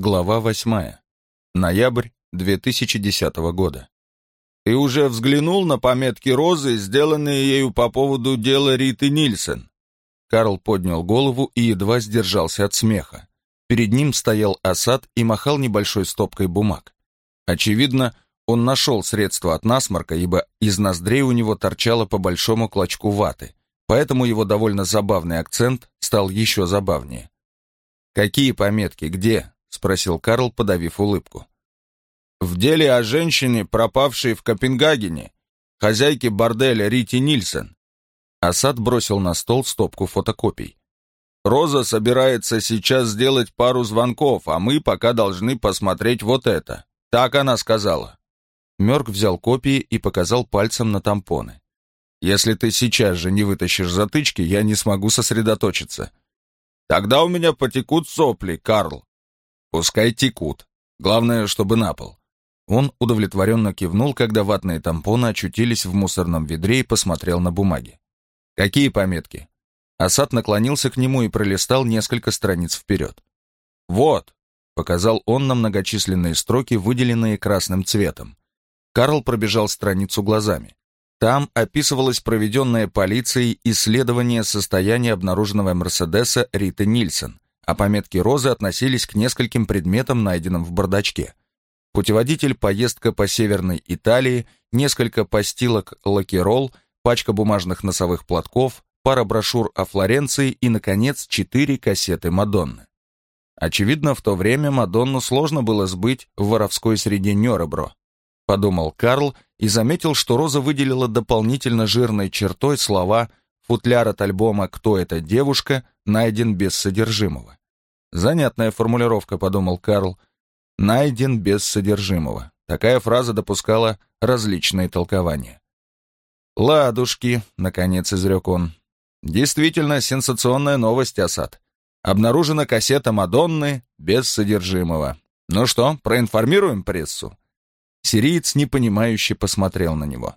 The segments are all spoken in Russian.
Глава 8. Ноябрь 2010 года. «Ты уже взглянул на пометки Розы, сделанные ею по поводу дела Риты Нильсон?» Карл поднял голову и едва сдержался от смеха. Перед ним стоял Асад и махал небольшой стопкой бумаг. Очевидно, он нашел средство от насморка, ибо из ноздрей у него торчало по большому клочку ваты, поэтому его довольно забавный акцент стал еще забавнее. «Какие пометки? Где?» — спросил Карл, подавив улыбку. «В деле о женщине, пропавшей в Копенгагене, хозяйке борделя Рити Нильсон». Асад бросил на стол стопку фотокопий. «Роза собирается сейчас сделать пару звонков, а мы пока должны посмотреть вот это. Так она сказала». Мёрк взял копии и показал пальцем на тампоны. «Если ты сейчас же не вытащишь затычки, я не смогу сосредоточиться». «Тогда у меня потекут сопли, Карл». «Пускай текут. Главное, чтобы на пол». Он удовлетворенно кивнул, когда ватные тампоны очутились в мусорном ведре и посмотрел на бумаги. «Какие пометки?» Асад наклонился к нему и пролистал несколько страниц вперед. «Вот», — показал он на многочисленные строки, выделенные красным цветом. Карл пробежал страницу глазами. Там описывалось проведенное полицией исследование состояния обнаруженного Мерседеса Риты Нильсон, а пометки Розы относились к нескольким предметам, найденным в бардачке. Путеводитель «Поездка по Северной Италии», несколько постилок «Лакерол», пачка бумажных носовых платков, пара брошюр о Флоренции и, наконец, четыре кассеты Мадонны. Очевидно, в то время Мадонну сложно было сбыть в воровской среде Нёребро, подумал Карл и заметил, что Роза выделила дополнительно жирной чертой слова «футляр от альбома «Кто эта девушка» найден без содержимого». Занятная формулировка, подумал Карл. Найден без содержимого. Такая фраза допускала различные толкования. «Ладушки», — наконец изрек он. «Действительно сенсационная новость, Асад. Обнаружена кассета Мадонны без содержимого. Ну что, проинформируем прессу?» Сириец непонимающе посмотрел на него.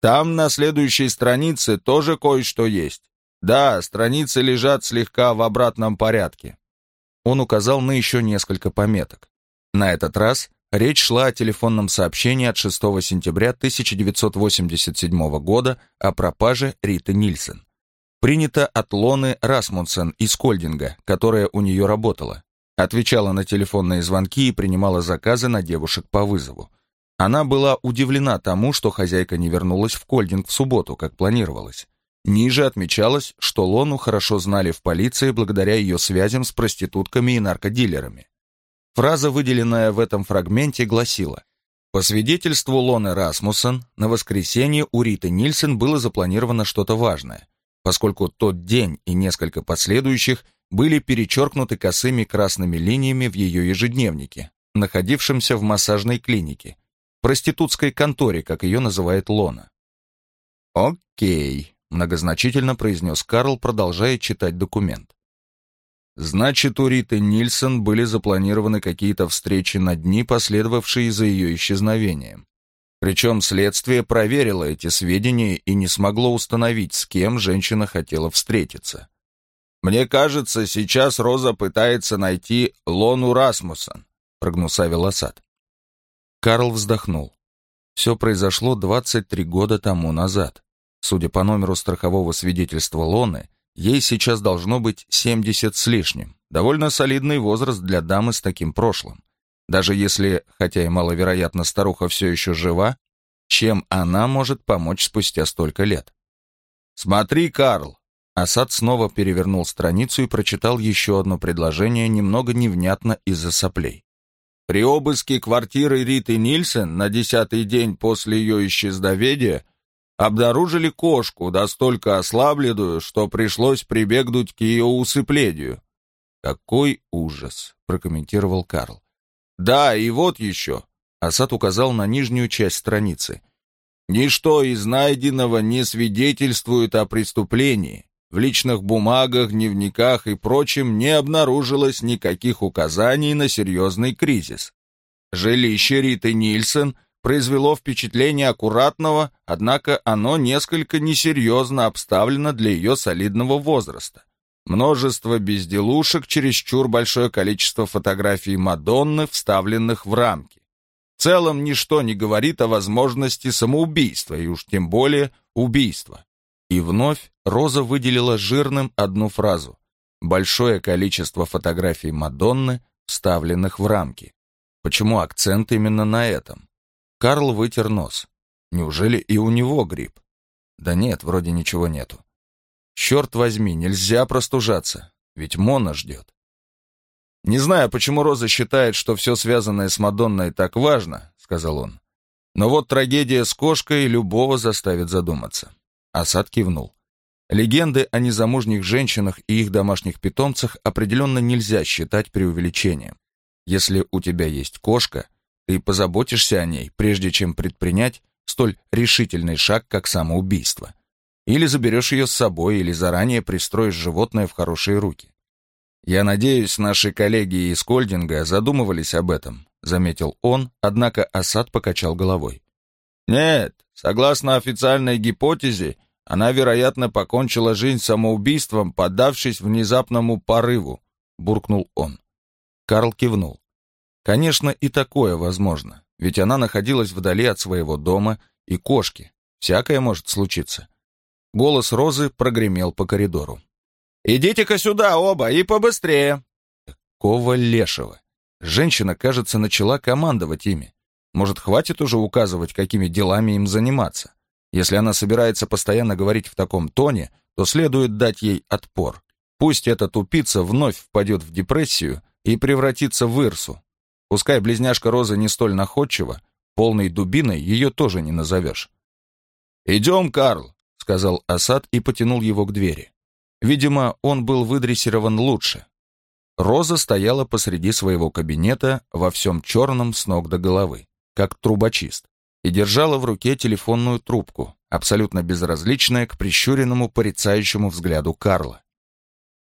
«Там на следующей странице тоже кое-что есть. Да, страницы лежат слегка в обратном порядке». Он указал на еще несколько пометок. На этот раз речь шла о телефонном сообщении от 6 сентября 1987 года о пропаже Риты Нильсон. Принято от Лоны Расмунсен из Кольдинга, которая у нее работала. Отвечала на телефонные звонки и принимала заказы на девушек по вызову. Она была удивлена тому, что хозяйка не вернулась в Кольдинг в субботу, как планировалось. Ниже отмечалось, что Лону хорошо знали в полиции благодаря ее связям с проститутками и наркодилерами. Фраза, выделенная в этом фрагменте, гласила «По свидетельству Лоны Расмуссен, на воскресенье у Риты Нильсен было запланировано что-то важное, поскольку тот день и несколько последующих были перечеркнуты косыми красными линиями в ее ежедневнике, находившемся в массажной клинике, проститутской конторе, как ее называет Лона. «Окей», — многозначительно произнес Карл, продолжая читать документ. «Значит, у Риты Нильсон были запланированы какие-то встречи на дни, последовавшие за ее исчезновением. Причем следствие проверило эти сведения и не смогло установить, с кем женщина хотела встретиться. «Мне кажется, сейчас Роза пытается найти Лону Расмуссен», прогнусавил Асад. Карл вздохнул. Все произошло 23 года тому назад. Судя по номеру страхового свидетельства Лоны, ей сейчас должно быть 70 с лишним. Довольно солидный возраст для дамы с таким прошлым. Даже если, хотя и маловероятно, старуха все еще жива, чем она может помочь спустя столько лет? «Смотри, Карл!» Асад снова перевернул страницу и прочитал еще одно предложение, немного невнятно из-за соплей. При обыске квартиры Риты Нильсен на десятый день после ее исчезновения обнаружили кошку, настолько ослабленную, что пришлось прибегнуть к ее усыплению. «Какой ужас!» — прокомментировал Карл. «Да, и вот еще!» — Асад указал на нижнюю часть страницы. «Ничто из найденного не свидетельствует о преступлении. В личных бумагах, дневниках и прочем не обнаружилось никаких указаний на серьезный кризис. Жилище Риты Нильсон произвело впечатление аккуратного, однако оно несколько несерьезно обставлено для ее солидного возраста. Множество безделушек, чересчур большое количество фотографий Мадонны, вставленных в рамки. В целом ничто не говорит о возможности самоубийства, и уж тем более убийства. И вновь Роза выделила жирным одну фразу. Большое количество фотографий Мадонны, вставленных в рамки. Почему акцент именно на этом? Карл вытер нос. Неужели и у него грипп? Да нет, вроде ничего нету. Черт возьми, нельзя простужаться, ведь Мона ждет. «Не знаю, почему Роза считает, что все связанное с Мадонной так важно», — сказал он. «Но вот трагедия с кошкой любого заставит задуматься». Асад кивнул. Легенды о незамужних женщинах и их домашних питомцах определенно нельзя считать преувеличением. Если у тебя есть кошка, ты позаботишься о ней, прежде чем предпринять столь решительный шаг, как самоубийство. Или заберешь ее с собой, или заранее пристроишь животное в хорошие руки. «Я надеюсь, наши коллеги из Кольдинга задумывались об этом», заметил он, однако Асад покачал головой. «Нет, согласно официальной гипотезе, она, вероятно, покончила жизнь самоубийством, поддавшись внезапному порыву», буркнул он. Карл кивнул. «Конечно, и такое возможно, ведь она находилась вдали от своего дома и кошки. Всякое может случиться. Голос Розы прогремел по коридору. «Идите-ка сюда оба и побыстрее!» Какого лешего! Женщина, кажется, начала командовать ими. Может, хватит уже указывать, какими делами им заниматься? Если она собирается постоянно говорить в таком тоне, то следует дать ей отпор. Пусть эта тупица вновь впадет в депрессию и превратится в Ирсу. Пускай близняшка Роза не столь находчива, полной дубиной ее тоже не назовешь. «Идем, Карл, сказал Асад и потянул его к двери. Видимо, он был выдрессирован лучше. Роза стояла посреди своего кабинета во всем черном с ног до головы, как трубочист, и держала в руке телефонную трубку, абсолютно безразличная к прищуренному порицающему взгляду Карла.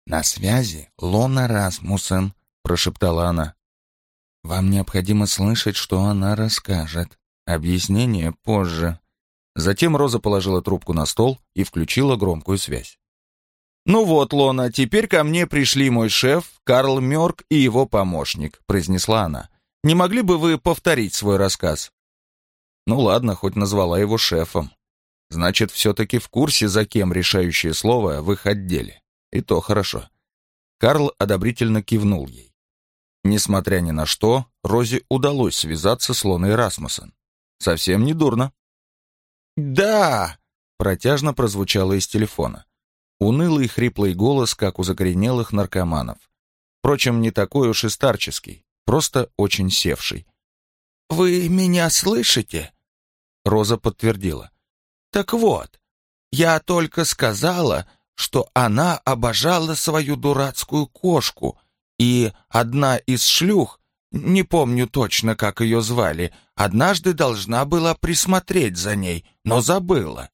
«На связи Лона Расмуссен», — прошептала она. «Вам необходимо слышать, что она расскажет. Объяснение позже». Затем Роза положила трубку на стол и включила громкую связь. «Ну вот, Лона, теперь ко мне пришли мой шеф, Карл Мёрк и его помощник», — произнесла она. «Не могли бы вы повторить свой рассказ?» Ну ладно, хоть назвала его шефом. Значит, все-таки в курсе, за кем решающее слово в их отделе. И то хорошо. Карл одобрительно кивнул ей. Несмотря ни на что, Розе удалось связаться с Лоной Расмуссен. Совсем не дурно. «Да!» — протяжно прозвучало из телефона. Унылый хриплый голос, как у закоренелых наркоманов. Впрочем, не такой уж и старческий, просто очень севший. «Вы меня слышите?» Роза подтвердила. «Так вот, я только сказала, что она обожала свою дурацкую кошку, и одна из шлюх не помню точно, как ее звали, однажды должна была присмотреть за ней, но забыла.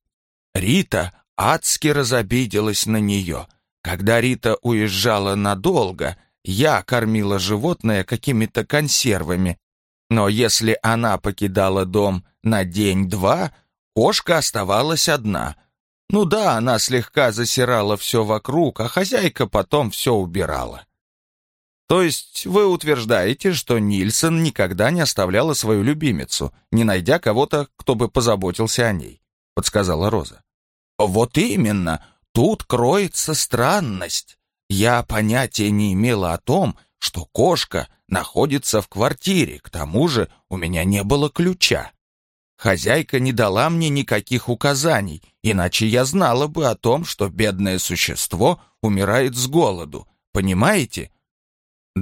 Рита адски разобиделась на нее. Когда Рита уезжала надолго, я кормила животное какими-то консервами. Но если она покидала дом на день-два, кошка оставалась одна. Ну да, она слегка засирала все вокруг, а хозяйка потом все убирала. То есть вы утверждаете, что Нильсон никогда не оставляла свою любимицу, не найдя кого-то, кто бы позаботился о ней, подсказала Роза. Вот именно, тут кроется странность. Я понятия не имела о том, что кошка находится в квартире, к тому же у меня не было ключа. Хозяйка не дала мне никаких указаний, иначе я знала бы о том, что бедное существо умирает с голоду. Понимаете?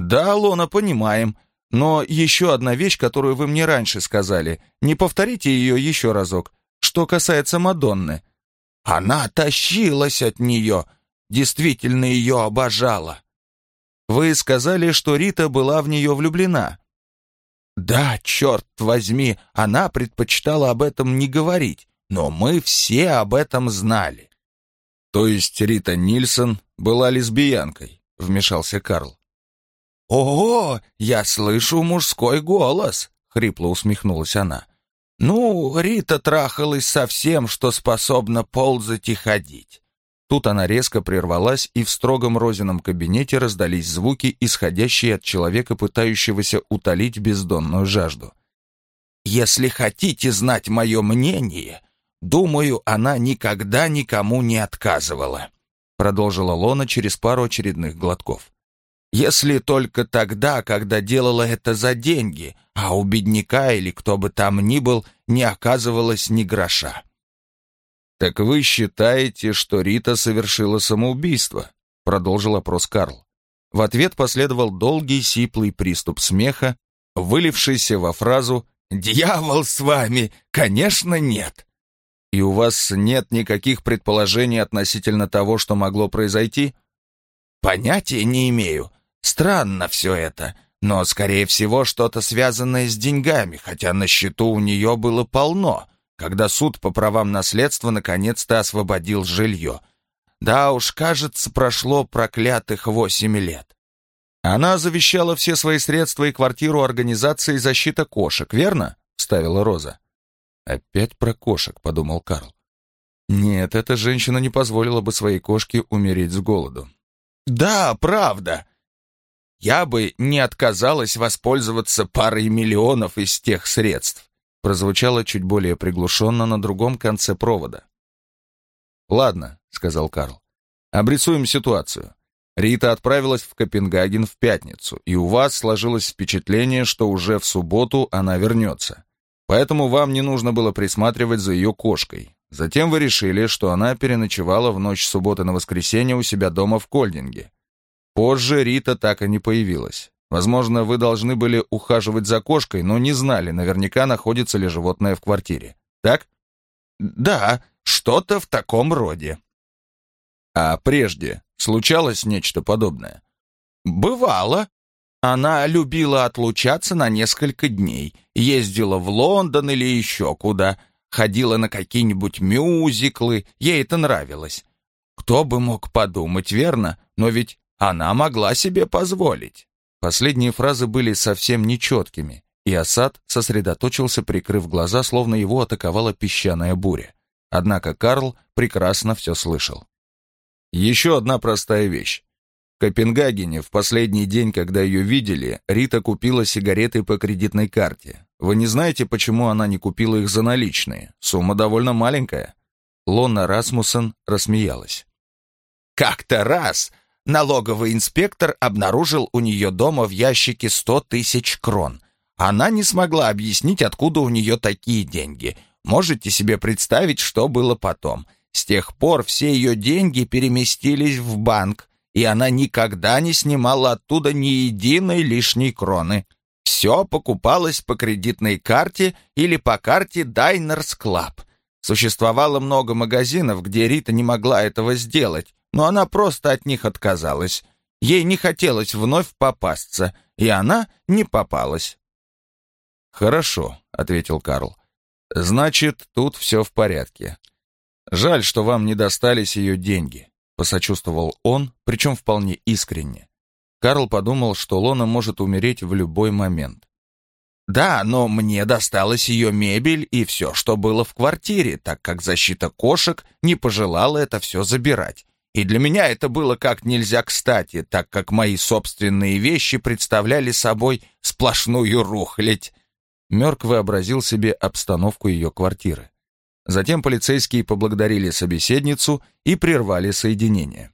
«Да, Лона, понимаем. Но еще одна вещь, которую вы мне раньше сказали. Не повторите ее еще разок. Что касается Мадонны». «Она тащилась от нее. Действительно ее обожала». «Вы сказали, что Рита была в нее влюблена». «Да, черт возьми, она предпочитала об этом не говорить, но мы все об этом знали». «То есть Рита Нильсон была лесбиянкой?» — вмешался Карл. «О, я слышу мужской голос!» — хрипло усмехнулась она. «Ну, Рита трахалась со всем, что способна ползать и ходить. Тут она резко прервалась, и в строгом розином кабинете раздались звуки, исходящие от человека, пытающегося утолить бездонную жажду. «Если хотите знать мое мнение, думаю, она никогда никому не отказывала», продолжила Лона через пару очередных глотков. «Если только тогда, когда делала это за деньги, а у бедняка или кто бы там ни был, не оказывалось ни гроша. «Так вы считаете, что Рита совершила самоубийство?» — продолжил опрос Карл. В ответ последовал долгий сиплый приступ смеха, вылившийся во фразу «Дьявол с вами! Конечно, нет!» «И у вас нет никаких предположений относительно того, что могло произойти?» «Понятия не имею. Странно все это, но, скорее всего, что-то связанное с деньгами, хотя на счету у нее было полно когда суд по правам наследства наконец-то освободил жилье. Да уж, кажется, прошло проклятых восемь лет. Она завещала все свои средства и квартиру организации «Защита кошек», верно?» — вставила Роза. «Опять про кошек», — подумал Карл. «Нет, эта женщина не позволила бы своей кошке умереть с голоду». «Да, правда. Я бы не отказалась воспользоваться парой миллионов из тех средств прозвучало чуть более приглушенно на другом конце провода. «Ладно», — сказал Карл, — «обрисуем ситуацию. Рита отправилась в Копенгаген в пятницу, и у вас сложилось впечатление, что уже в субботу она вернется. Поэтому вам не нужно было присматривать за ее кошкой. Затем вы решили, что она переночевала в ночь субботы на воскресенье у себя дома в Кольдинге. Позже Рита так и не появилась. Возможно, вы должны были ухаживать за кошкой, но не знали, наверняка находится ли животное в квартире. Так? Да, что-то в таком роде. А прежде случалось нечто подобное? Бывало. Она любила отлучаться на несколько дней, ездила в Лондон или еще куда, ходила на какие-нибудь мюзиклы, ей это нравилось. Кто бы мог подумать, верно? Но ведь она могла себе позволить. Последние фразы были совсем нечеткими, и Асад сосредоточился, прикрыв глаза, словно его атаковала песчаная буря. Однако Карл прекрасно все слышал. Еще одна простая вещь. В Копенгагене в последний день, когда ее видели, Рита купила сигареты по кредитной карте. Вы не знаете, почему она не купила их за наличные? Сумма довольно маленькая. Лона Расмуссен рассмеялась. «Как-то раз Налоговый инспектор обнаружил у нее дома в ящике 100 тысяч крон. Она не смогла объяснить, откуда у нее такие деньги. Можете себе представить, что было потом. С тех пор все ее деньги переместились в банк, и она никогда не снимала оттуда ни единой лишней кроны. Все покупалось по кредитной карте или по карте Diners Club. Существовало много магазинов, где Рита не могла этого сделать, но она просто от них отказалась. Ей не хотелось вновь попасться, и она не попалась. «Хорошо», — ответил Карл. «Значит, тут все в порядке. Жаль, что вам не достались ее деньги», — посочувствовал он, причем вполне искренне. Карл подумал, что Лона может умереть в любой момент. «Да, но мне досталась ее мебель и все, что было в квартире, так как защита кошек не пожелала это все забирать. И для меня это было как нельзя кстати, так как мои собственные вещи представляли собой сплошную рухлядь. Мёрк вообразил себе обстановку ее квартиры. Затем полицейские поблагодарили собеседницу и прервали соединение.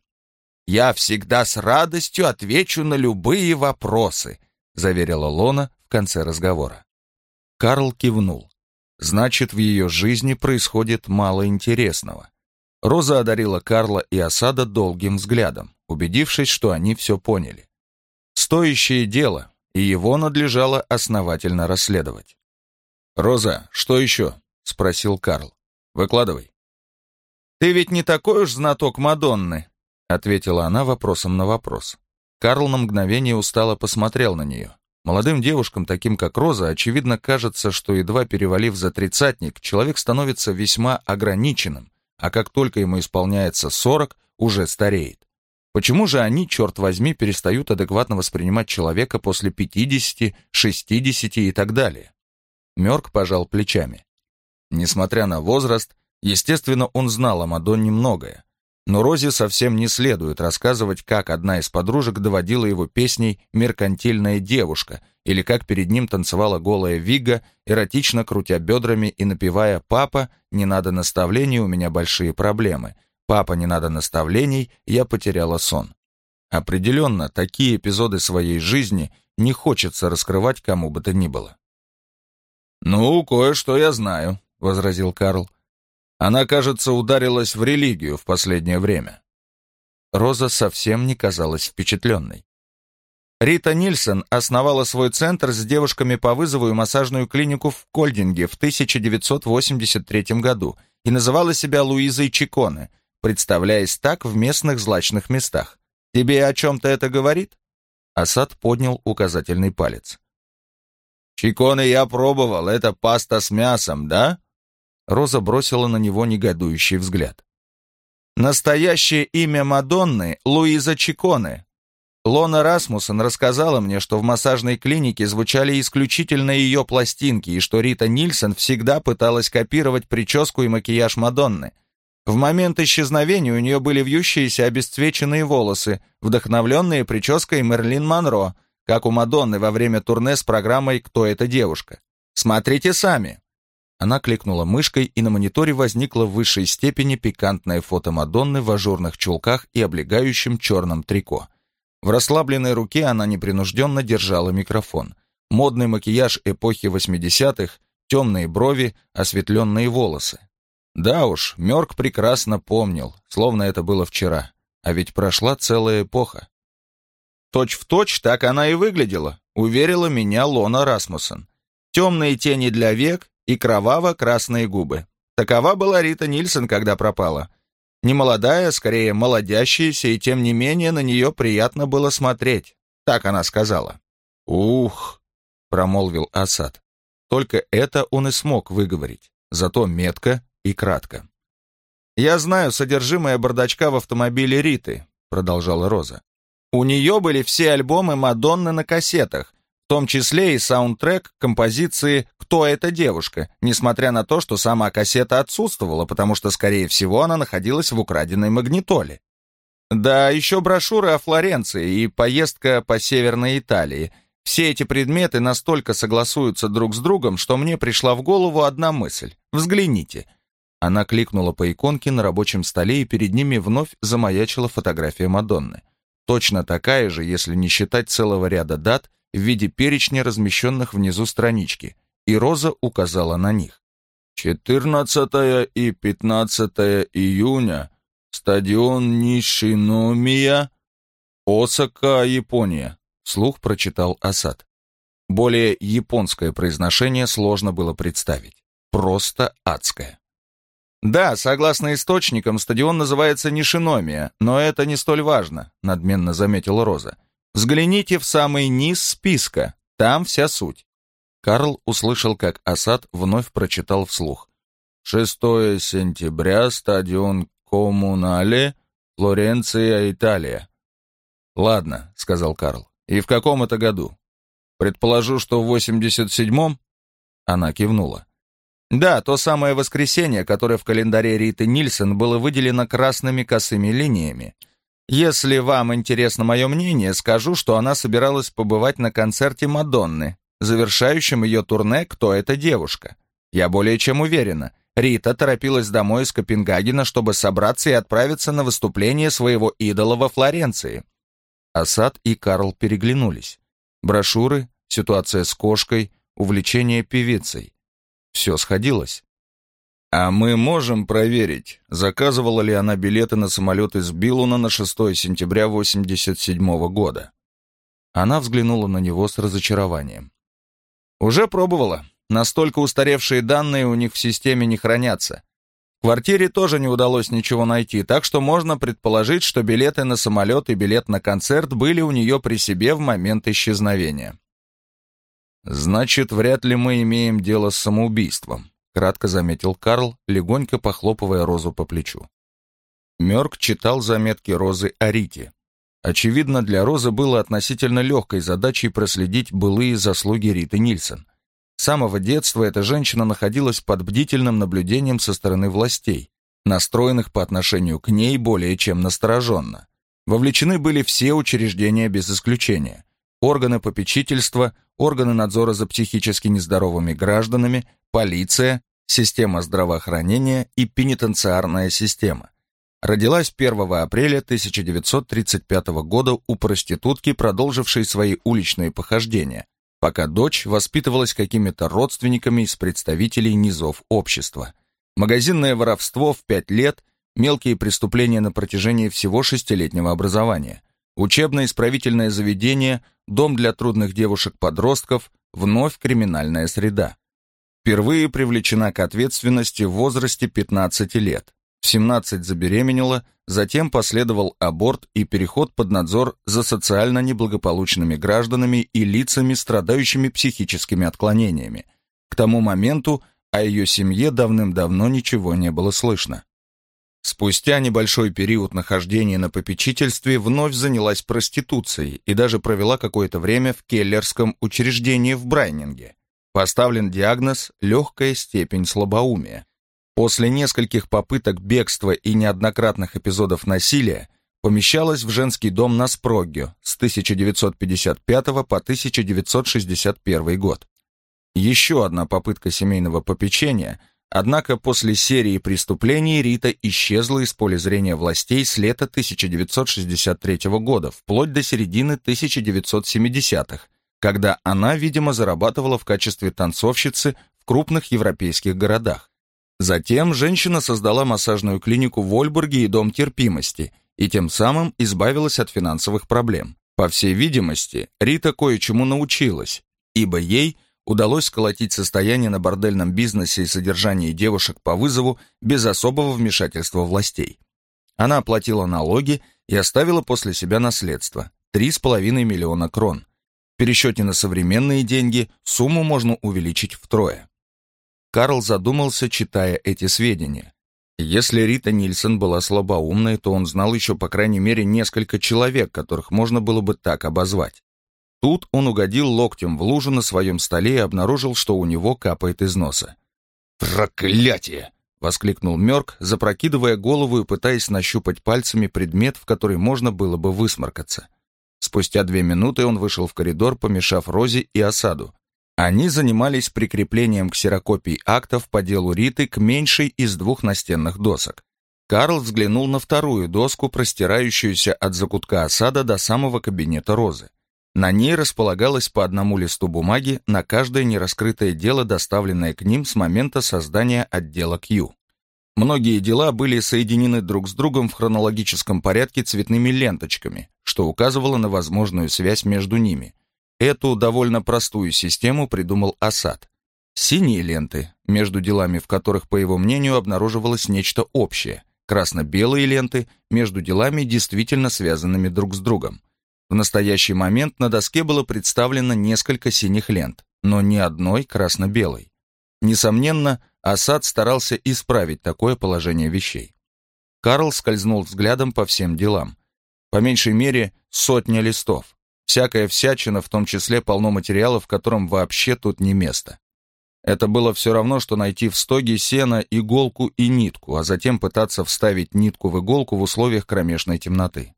«Я всегда с радостью отвечу на любые вопросы», заверила Лона в конце разговора. Карл кивнул. Значит, в ее жизни происходит мало интересного. Роза одарила Карла и Осада долгим взглядом, убедившись, что они все поняли. Стоящее дело, и его надлежало основательно расследовать. «Роза, что еще?» — спросил Карл. «Выкладывай». «Ты ведь не такой уж знаток Мадонны», — ответила она вопросом на вопрос. Карл на мгновение устало посмотрел на нее. Молодым девушкам, таким как Роза, очевидно кажется, что, едва перевалив за тридцатник, человек становится весьма ограниченным, а как только ему исполняется 40, уже стареет. Почему же они, черт возьми, перестают адекватно воспринимать человека после 50, 60 и так далее? Мёрк пожал плечами. Несмотря на возраст, естественно, он знал о Мадонне многое. Но Розе совсем не следует рассказывать, как одна из подружек доводила его песней «Меркантильная девушка» или как перед ним танцевала голая Вига, эротично крутя бедрами и напевая «Папа, не надо наставлений, у меня большие проблемы», «Папа, не надо наставлений, я потеряла сон». Определенно, такие эпизоды своей жизни не хочется раскрывать кому бы то ни было. «Ну, кое-что я знаю», — возразил Карл. Она, кажется, ударилась в религию в последнее время. Роза совсем не казалась впечатленной. Рита Нильсон основала свой центр с девушками по вызову и массажную клинику в Кольдинге в 1983 году и называла себя Луизой Чиконе, представляясь так в местных злачных местах. «Тебе о чем-то это говорит?» Асад поднял указательный палец. «Чиконе я пробовал, это паста с мясом, да?» Роза бросила на него негодующий взгляд. «Настоящее имя Мадонны — Луиза Чиконе. Лона Расмуссен рассказала мне, что в массажной клинике звучали исключительно ее пластинки, и что Рита Нильсон всегда пыталась копировать прическу и макияж Мадонны. В момент исчезновения у нее были вьющиеся обесцвеченные волосы, вдохновленные прической Мерлин Монро, как у Мадонны во время турне с программой «Кто эта девушка?». Смотрите сами. Она кликнула мышкой, и на мониторе возникло в высшей степени пикантное фото Мадонны в ажурных чулках и облегающем черном трико. В расслабленной руке она непринужденно держала микрофон. Модный макияж эпохи 80-х, темные брови, осветленные волосы. Да уж, Мёрк прекрасно помнил, словно это было вчера. А ведь прошла целая эпоха. Точь в точь так она и выглядела, уверила меня Лона Расмуссен. Темные тени для век, и кроваво-красные губы. Такова была Рита Нильсон, когда пропала. Не молодая, скорее молодящаяся, и тем не менее на нее приятно было смотреть. Так она сказала. «Ух!» — промолвил Асад. Только это он и смог выговорить, зато метко и кратко. «Я знаю содержимое бардачка в автомобиле Риты», — продолжала Роза. «У нее были все альбомы Мадонны на кассетах, том числе и саундтрек композиции «Кто эта девушка?», несмотря на то, что сама кассета отсутствовала, потому что, скорее всего, она находилась в украденной магнитоле. Да, еще брошюры о Флоренции и поездка по Северной Италии. Все эти предметы настолько согласуются друг с другом, что мне пришла в голову одна мысль. Взгляните. Она кликнула по иконке на рабочем столе, и перед ними вновь замаячила фотография Мадонны. Точно такая же, если не считать целого ряда дат, в виде перечня, размещенных внизу странички, и Роза указала на них. 14 и 15 июня. Стадион Нишиномия, Осака, Япония. Слух прочитал Асад. Более японское произношение сложно было представить. Просто адское. Да, согласно источникам, стадион называется Нишиномия, но это не столь важно, надменно заметила Роза. Взгляните в самый низ списка, там вся суть. Карл услышал, как Асад вновь прочитал вслух. 6 сентября, стадион Коммунале, Флоренция, Италия. «Ладно», — сказал Карл. «И в каком это году?» «Предположу, что в 87-м?» Она кивнула. «Да, то самое воскресенье, которое в календаре Риты Нильсон было выделено красными косыми линиями. Если вам интересно мое мнение, скажу, что она собиралась побывать на концерте Мадонны, завершающем ее турне «Кто эта девушка?». Я более чем уверена, Рита торопилась домой из Копенгагена, чтобы собраться и отправиться на выступление своего идола во Флоренции. Асад и Карл переглянулись. Брошюры, ситуация с кошкой, увлечение певицей. Все сходилось. «А мы можем проверить, заказывала ли она билеты на самолет из Билуна на 6 сентября 87 -го года?» Она взглянула на него с разочарованием. «Уже пробовала. Настолько устаревшие данные у них в системе не хранятся. В квартире тоже не удалось ничего найти, так что можно предположить, что билеты на самолет и билет на концерт были у нее при себе в момент исчезновения». «Значит, вряд ли мы имеем дело с самоубийством», кратко заметил Карл, легонько похлопывая Розу по плечу. Мёрк читал заметки Розы о Рите. Очевидно, для Розы было относительно легкой задачей проследить былые заслуги Риты Нильсон. С самого детства эта женщина находилась под бдительным наблюдением со стороны властей. настроенных по отношению к ней более чем настороженно. Вовлечены были все учреждения без исключения. Органы попечительства, органы надзора за психически нездоровыми гражданами, полиция, система здравоохранения и пенитенциарная система. Родилась 1 апреля 1935 года у проститутки, продолжившей свои уличные похождения, пока дочь воспитывалась какими-то родственниками из представителей низов общества. Магазинное воровство в 5 лет, мелкие преступления на протяжении всего шестилетнего образования, учебно-исправительное заведение, дом для трудных девушек-подростков, вновь криминальная среда. Впервые привлечена к ответственности в возрасте 15 лет в 17 забеременела, затем последовал аборт и переход под надзор за социально неблагополучными гражданами и лицами, страдающими психическими отклонениями. К тому моменту о ее семье давным-давно ничего не было слышно. Спустя небольшой период нахождения на попечительстве вновь занялась проституцией и даже провела какое-то время в келлерском учреждении в Брайнинге. Поставлен диагноз «легкая степень слабоумия». После нескольких попыток бегства и неоднократных эпизодов насилия помещалась в женский дом на Спрогге с 1955 по 1961 год. Еще одна попытка семейного попечения, однако после серии преступлений Рита исчезла из поля зрения властей с лета 1963 года вплоть до середины 1970-х, когда она, видимо, зарабатывала в качестве танцовщицы в крупных европейских городах. Затем женщина создала массажную клинику в Ольбурге и дом терпимости, и тем самым избавилась от финансовых проблем. По всей видимости, Рита кое-чему научилась, ибо ей удалось сколотить состояние на бордельном бизнесе и содержании девушек по вызову без особого вмешательства властей. Она оплатила налоги и оставила после себя наследство – 3,5 миллиона крон. В пересчете на современные деньги сумму можно увеличить втрое. Карл задумался, читая эти сведения. Если Рита Нильсон была слабоумной, то он знал еще по крайней мере несколько человек, которых можно было бы так обозвать. Тут он угодил локтем в лужу на своем столе и обнаружил, что у него капает из носа. «Проклятие!» — воскликнул Мёрк, запрокидывая голову и пытаясь нащупать пальцами предмет, в который можно было бы высморкаться. Спустя две минуты он вышел в коридор, помешав Розе и осаду. Они занимались прикреплением ксерокопий актов по делу Риты к меньшей из двух настенных досок. Карл взглянул на вторую доску, простирающуюся от закутка осада до самого кабинета Розы. На ней располагалось по одному листу бумаги на каждое нераскрытое дело, доставленное к ним с момента создания отдела Q. Многие дела были соединены друг с другом в хронологическом порядке цветными ленточками, что указывало на возможную связь между ними – Эту довольно простую систему придумал Асад. Синие ленты, между делами в которых, по его мнению, обнаруживалось нечто общее. Красно-белые ленты, между делами, действительно связанными друг с другом. В настоящий момент на доске было представлено несколько синих лент, но ни одной красно-белой. Несомненно, Асад старался исправить такое положение вещей. Карл скользнул взглядом по всем делам. По меньшей мере, сотня листов. Всякая всячина, в том числе полно материала, в котором вообще тут не место. Это было все равно, что найти в стоге сена иголку и нитку, а затем пытаться вставить нитку в иголку в условиях кромешной темноты.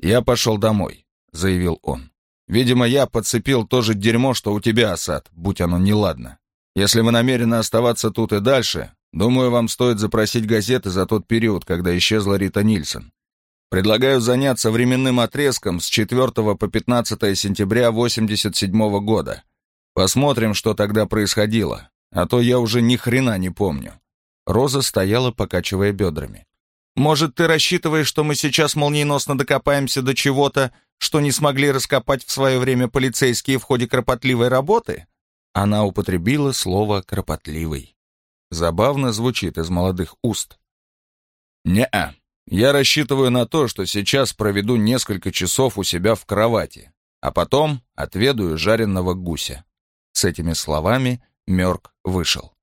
«Я пошел домой», — заявил он. «Видимо, я подцепил то же дерьмо, что у тебя, Асад, будь оно неладно. Если вы намерены оставаться тут и дальше, думаю, вам стоит запросить газеты за тот период, когда исчезла Рита Нильсон. Предлагаю заняться временным отрезком с 4 по 15 сентября 87 года. Посмотрим, что тогда происходило, а то я уже ни хрена не помню. Роза стояла, покачивая бедрами. Может, ты рассчитываешь, что мы сейчас молниеносно докопаемся до чего-то, что не смогли раскопать в свое время полицейские в ходе кропотливой работы? Она употребила слово «кропотливый». Забавно звучит из молодых уст. «Не-а», я рассчитываю на то, что сейчас проведу несколько часов у себя в кровати, а потом отведаю жареного гуся. С этими словами Мёрк вышел.